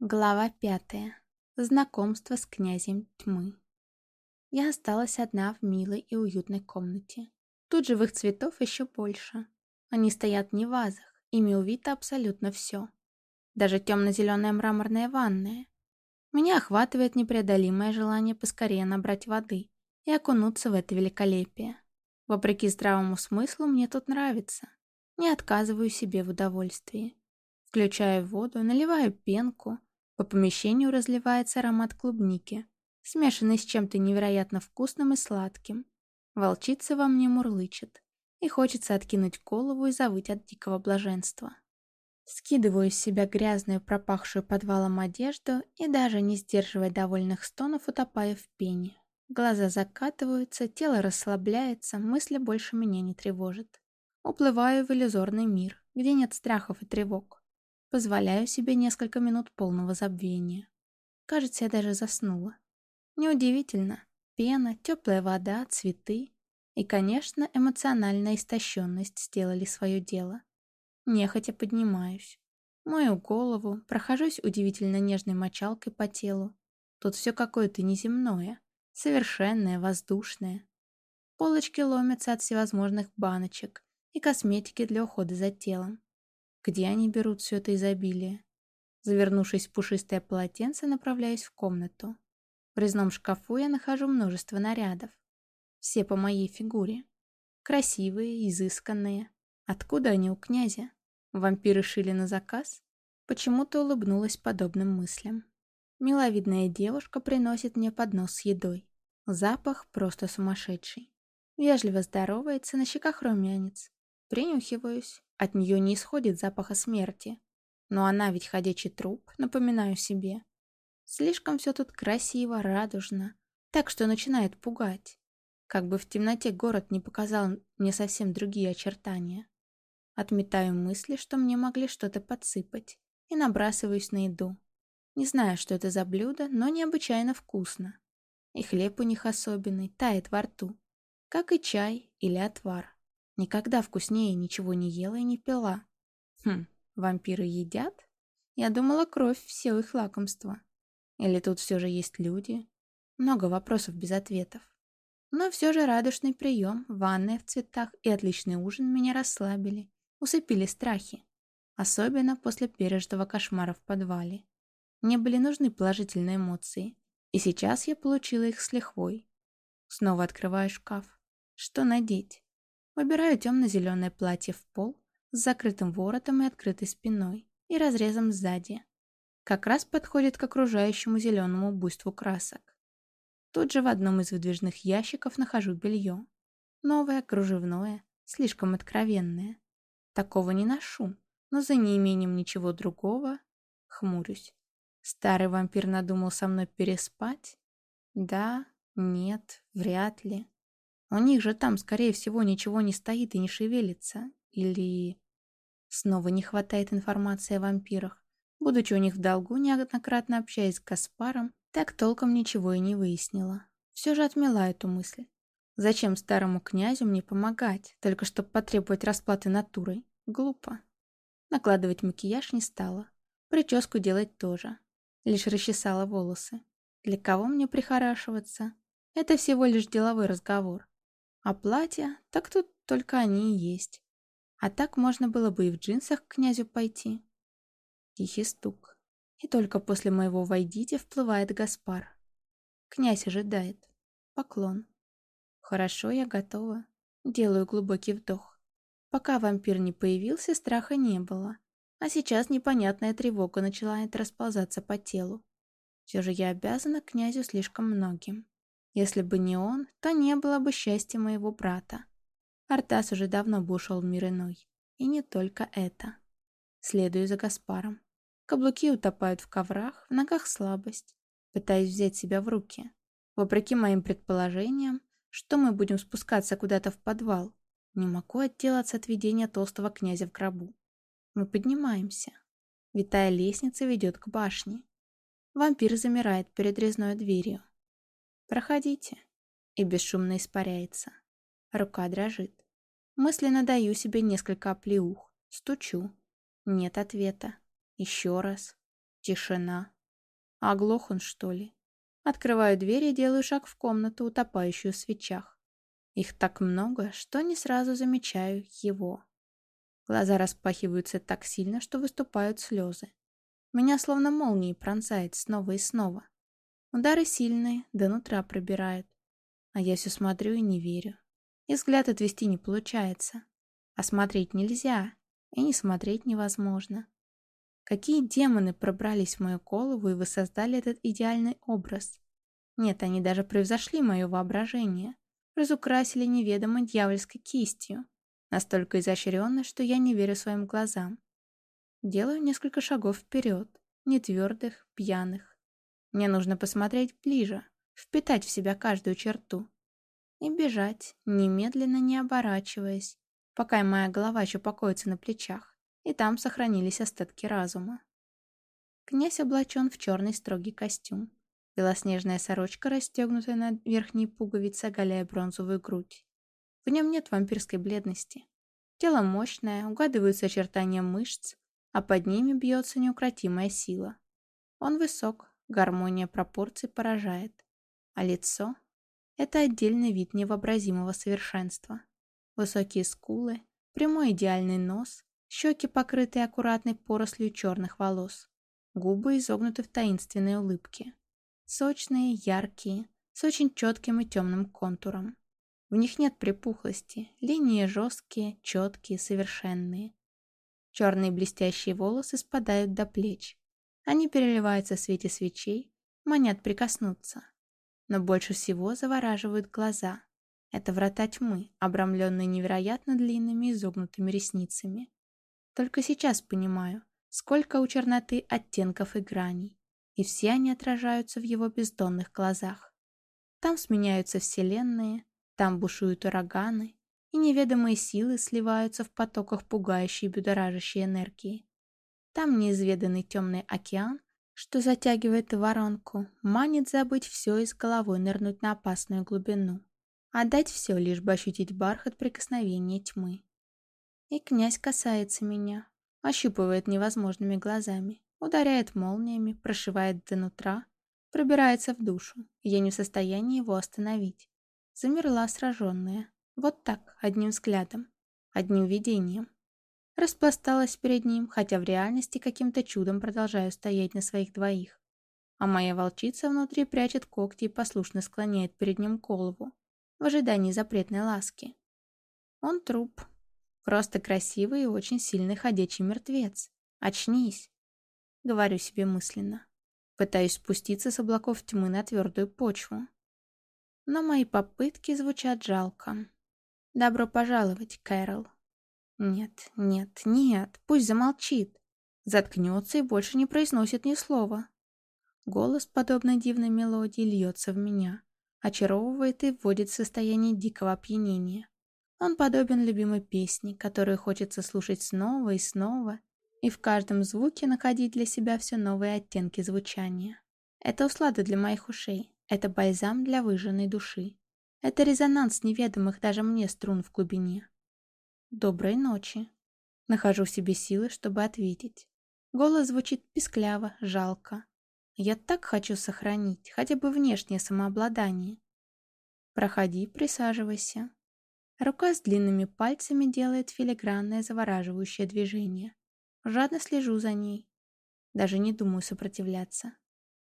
Глава пятая. Знакомство с князем тьмы. Я осталась одна в милой и уютной комнате. Тут живых цветов еще больше. Они стоят не в вазах, ими увито абсолютно все. Даже темно-зеленая мраморная ванная. Меня охватывает непреодолимое желание поскорее набрать воды и окунуться в это великолепие. Вопреки здравому смыслу мне тут нравится. Не отказываю себе в удовольствии. Включаю воду, наливаю пенку. По помещению разливается аромат клубники, смешанный с чем-то невероятно вкусным и сладким. Волчица во мне мурлычет, и хочется откинуть голову и завыть от дикого блаженства. Скидываю с себя грязную, пропахшую подвалом одежду и даже не сдерживая довольных стонов, утопаю в пене. Глаза закатываются, тело расслабляется, мысли больше меня не тревожат. Уплываю в иллюзорный мир, где нет страхов и тревог. Позволяю себе несколько минут полного забвения. Кажется, я даже заснула. Неудивительно. Пена, теплая вода, цветы и, конечно, эмоциональная истощенность сделали свое дело. Нехотя поднимаюсь. Мою голову, прохожусь удивительно нежной мочалкой по телу. Тут все какое-то неземное, совершенное, воздушное. Полочки ломятся от всевозможных баночек и косметики для ухода за телом. Где они берут все это изобилие? Завернувшись в пушистое полотенце, направляюсь в комнату. В резном шкафу я нахожу множество нарядов. Все по моей фигуре. Красивые, изысканные. Откуда они у князя? Вампиры шили на заказ? Почему-то улыбнулась подобным мыслям. Миловидная девушка приносит мне поднос с едой. Запах просто сумасшедший. Вежливо здоровается, на щеках румянец. Принюхиваюсь. От нее не исходит запаха смерти. Но она ведь ходячий труп, напоминаю себе. Слишком все тут красиво, радужно. Так что начинает пугать. Как бы в темноте город не показал мне совсем другие очертания. Отметаю мысли, что мне могли что-то подсыпать, и набрасываюсь на еду. Не знаю, что это за блюдо, но необычайно вкусно. И хлеб у них особенный, тает во рту. Как и чай или отвар. Никогда вкуснее ничего не ела и не пила. Хм, вампиры едят? Я думала, кровь все их лакомства. Или тут все же есть люди? Много вопросов без ответов. Но все же радушный прием, ванная в цветах и отличный ужин меня расслабили, усыпили страхи. Особенно после пережитого кошмара в подвале. Мне были нужны положительные эмоции, и сейчас я получила их с лихвой. Снова открываю шкаф. Что надеть? Выбираю темно-зеленое платье в пол с закрытым воротом и открытой спиной и разрезом сзади. Как раз подходит к окружающему зеленому буйству красок. Тут же в одном из выдвижных ящиков нахожу белье. Новое, кружевное, слишком откровенное. Такого не ношу, но за неимением ничего другого хмурюсь. Старый вампир надумал со мной переспать? Да, нет, вряд ли. У них же там, скорее всего, ничего не стоит и не шевелится. Или... Снова не хватает информации о вампирах. Будучи у них в долгу, неоднократно общаясь с Каспаром, так толком ничего и не выяснила. Все же отмела эту мысль. Зачем старому князю мне помогать, только чтобы потребовать расплаты натурой? Глупо. Накладывать макияж не стала. Прическу делать тоже. Лишь расчесала волосы. Для кого мне прихорашиваться? Это всего лишь деловой разговор. А платья, так тут только они и есть. А так можно было бы и в джинсах к князю пойти. Тихий стук. И только после моего «войдите» вплывает Гаспар. Князь ожидает. Поклон. Хорошо, я готова. Делаю глубокий вдох. Пока вампир не появился, страха не было. А сейчас непонятная тревога начинает расползаться по телу. Все же я обязана князю слишком многим. Если бы не он, то не было бы счастья моего брата. Артас уже давно бы ушел в мир иной. И не только это. Следую за Гаспаром. Каблуки утопают в коврах, в ногах слабость. Пытаюсь взять себя в руки. Вопреки моим предположениям, что мы будем спускаться куда-то в подвал, не могу отделаться от видения толстого князя в гробу. Мы поднимаемся. Витая лестница ведет к башне. Вампир замирает перед резной дверью. «Проходите». И бесшумно испаряется. Рука дрожит. Мысленно даю себе несколько оплеух. Стучу. Нет ответа. Еще раз. Тишина. Оглох он, что ли? Открываю дверь и делаю шаг в комнату, утопающую в свечах. Их так много, что не сразу замечаю его. Глаза распахиваются так сильно, что выступают слезы. Меня словно молнией пронзает снова и снова. Удары сильные, до нутра пробирают. А я все смотрю и не верю. И взгляд отвести не получается. А смотреть нельзя, и не смотреть невозможно. Какие демоны пробрались в мою голову и воссоздали этот идеальный образ? Нет, они даже превзошли мое воображение. Разукрасили неведомой дьявольской кистью. Настолько изощренно, что я не верю своим глазам. Делаю несколько шагов вперед, не твердых, пьяных. Мне нужно посмотреть ближе, впитать в себя каждую черту. И бежать, немедленно не оборачиваясь, пока моя голова еще покоится на плечах и там сохранились остатки разума. Князь облачен в черный строгий костюм. Белоснежная сорочка, расстегнутая на верхней пуговице, оголяя бронзовую грудь. В нем нет вампирской бледности. Тело мощное, угадываются очертания мышц, а под ними бьется неукротимая сила. Он высок, гармония пропорций поражает. А лицо — это отдельный вид невообразимого совершенства. Высокие скулы, прямой идеальный нос, щеки покрытые аккуратной порослью черных волос, губы изогнуты в таинственной улыбке. Сочные, яркие, с очень четким и темным контуром. В них нет припухлости, линии жесткие, четкие, совершенные. Черные блестящие волосы спадают до плеч. Они переливаются в свете свечей, манят прикоснуться. Но больше всего завораживают глаза. Это врата тьмы, обрамленные невероятно длинными изогнутыми ресницами. Только сейчас понимаю, сколько у черноты оттенков и граней, и все они отражаются в его бездонных глазах. Там сменяются вселенные, там бушуют ураганы, и неведомые силы сливаются в потоках пугающей и будоражащей энергии. Там неизведанный темный океан, что затягивает воронку, манит забыть все и с головой нырнуть на опасную глубину. Отдать все, лишь бы ощутить бархат прикосновения тьмы. И князь касается меня, ощупывает невозможными глазами, ударяет молниями, прошивает до нутра, пробирается в душу, я не в состоянии его остановить. Замерла сраженная. Вот так, одним взглядом, одним видением. Распласталась перед ним, хотя в реальности каким-то чудом продолжаю стоять на своих двоих. А моя волчица внутри прячет когти и послушно склоняет перед ним голову, в ожидании запретной ласки. Он труп, Просто красивый и очень сильный ходячий мертвец. Очнись. Говорю себе мысленно. Пытаюсь спуститься с облаков тьмы на твердую почву. Но мои попытки звучат жалко. Добро пожаловать, Кэрол. Нет, нет, нет, пусть замолчит. Заткнется и больше не произносит ни слова. Голос, подобно дивной мелодии, льется в меня, очаровывает и вводит в состояние дикого опьянения. Он подобен любимой песне, которую хочется слушать снова и снова, и в каждом звуке находить для себя все новые оттенки звучания. Это услада для моих ушей, это бальзам для выжженной души. Это резонанс неведомых даже мне струн в глубине. Доброй ночи. Нахожу в себе силы, чтобы ответить. Голос звучит пискляво, жалко. Я так хочу сохранить хотя бы внешнее самообладание. Проходи, присаживайся. Рука с длинными пальцами делает филигранное завораживающее движение. Жадно слежу за ней. Даже не думаю сопротивляться.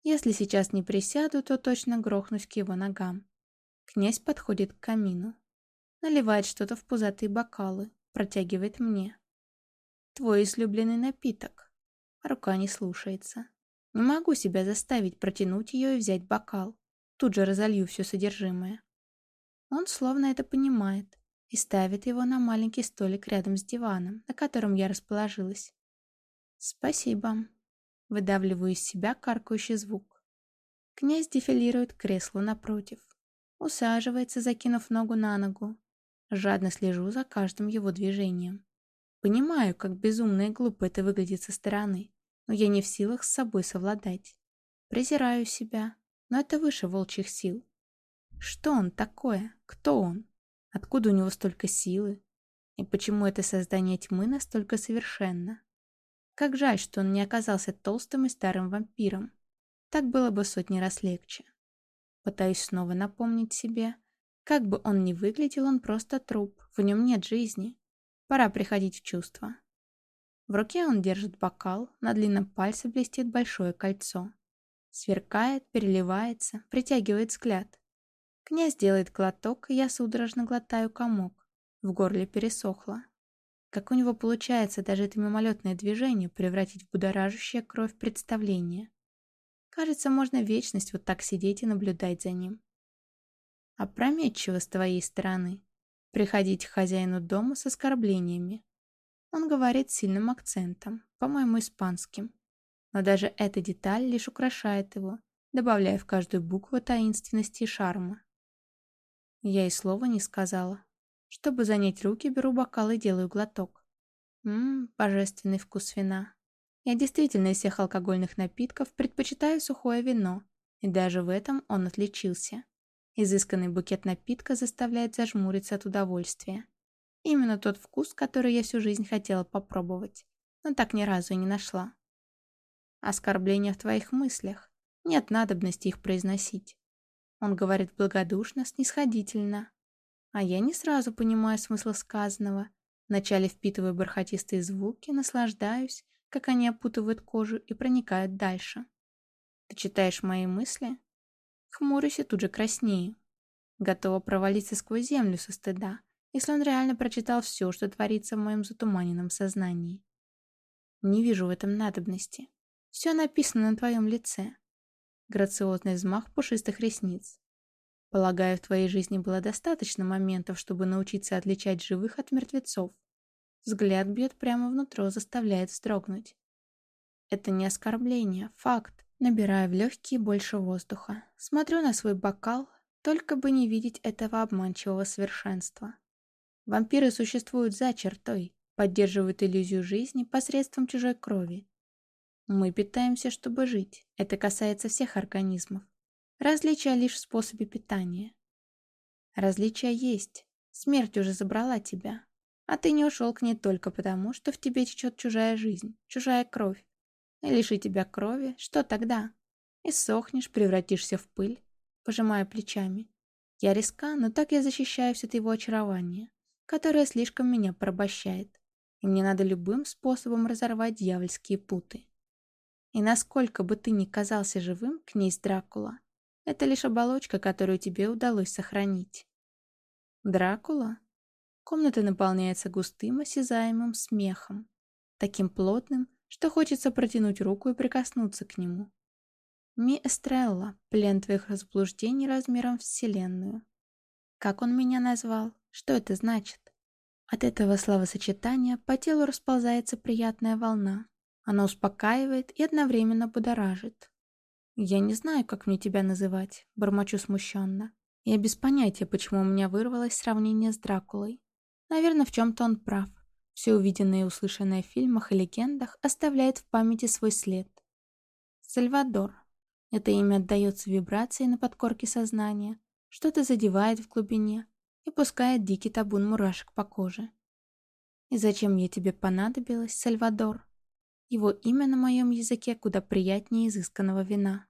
Если сейчас не присяду, то точно грохнусь к его ногам. Князь подходит к камину. Наливает что-то в пузатые бокалы. Протягивает мне. Твой излюбленный напиток. Рука не слушается. Не могу себя заставить протянуть ее и взять бокал. Тут же разолью все содержимое. Он словно это понимает и ставит его на маленький столик рядом с диваном, на котором я расположилась. «Спасибо». Выдавливаю из себя каркающий звук. Князь дефилирует к креслу напротив. Усаживается, закинув ногу на ногу. Жадно слежу за каждым его движением. Понимаю, как безумно и глупо это выглядит со стороны, но я не в силах с собой совладать. Презираю себя, но это выше волчьих сил. Что он такое? Кто он? Откуда у него столько силы? И почему это создание тьмы настолько совершенно? Как жаль, что он не оказался толстым и старым вампиром. Так было бы сотни раз легче. Пытаюсь снова напомнить себе. Как бы он ни выглядел, он просто труп. В нем нет жизни. Пора приходить в чувство. В руке он держит бокал, на длинном пальце блестит большое кольцо. Сверкает, переливается, притягивает взгляд. Князь делает глоток, и я судорожно глотаю комок. В горле пересохло. Как у него получается даже это мимолетное движение превратить в будоражащее кровь представление? Кажется, можно вечность вот так сидеть и наблюдать за ним. Опрометчиво с твоей стороны. Приходить к хозяину дома с оскорблениями. Он говорит сильным акцентом, по-моему, испанским. Но даже эта деталь лишь украшает его, добавляя в каждую букву таинственности и шарма. Я и слова не сказала. Чтобы занять руки, беру бокал и делаю глоток. Ммм, божественный вкус вина. Я действительно из всех алкогольных напитков предпочитаю сухое вино, и даже в этом он отличился. Изысканный букет напитка заставляет зажмуриться от удовольствия. Именно тот вкус, который я всю жизнь хотела попробовать, но так ни разу и не нашла. Оскорбления в твоих мыслях. Нет надобности их произносить. Он говорит благодушно, снисходительно. А я не сразу понимаю смысл сказанного. Вначале впитываю бархатистые звуки, наслаждаюсь, как они опутывают кожу и проникают дальше. Ты читаешь мои мысли? Хмурюсь и тут же краснею. Готова провалиться сквозь землю со стыда, если он реально прочитал все, что творится в моем затуманенном сознании. Не вижу в этом надобности. Все написано на твоем лице. Грациозный взмах пушистых ресниц. Полагаю, в твоей жизни было достаточно моментов, чтобы научиться отличать живых от мертвецов. Взгляд бьет прямо внутрь, заставляет вздрогнуть. Это не оскорбление, факт. Набираю в легкие больше воздуха. Смотрю на свой бокал, только бы не видеть этого обманчивого совершенства. Вампиры существуют за чертой, поддерживают иллюзию жизни посредством чужой крови. Мы питаемся, чтобы жить. Это касается всех организмов. Различия лишь в способе питания. Различия есть. Смерть уже забрала тебя. А ты не ушел к ней только потому, что в тебе течет чужая жизнь, чужая кровь. Лиши тебя крови, что тогда? И сохнешь, превратишься в пыль, пожимая плечами. Я риска, но так я защищаюсь от его очарования, которое слишком меня порабощает. И мне надо любым способом разорвать дьявольские путы. И насколько бы ты ни казался живым, князь Дракула, это лишь оболочка, которую тебе удалось сохранить. Дракула? Комната наполняется густым, осязаемым смехом. Таким плотным, что хочется протянуть руку и прикоснуться к нему. Ми Эстрелла, плен твоих заблуждений размером в Вселенную. Как он меня назвал? Что это значит? От этого словосочетания по телу расползается приятная волна, она успокаивает и одновременно будоражит. «Я не знаю, как мне тебя называть», — бормочу смущенно. Я без понятия, почему у меня вырвалось сравнение с Дракулой. Наверное, в чем-то он прав. Все увиденное и услышанное в фильмах и легендах оставляет в памяти свой след. Сальвадор. Это имя отдается вибрации на подкорке сознания, что-то задевает в глубине и пускает дикий табун мурашек по коже. И зачем я тебе понадобилась, Сальвадор? Его имя на моем языке куда приятнее изысканного вина.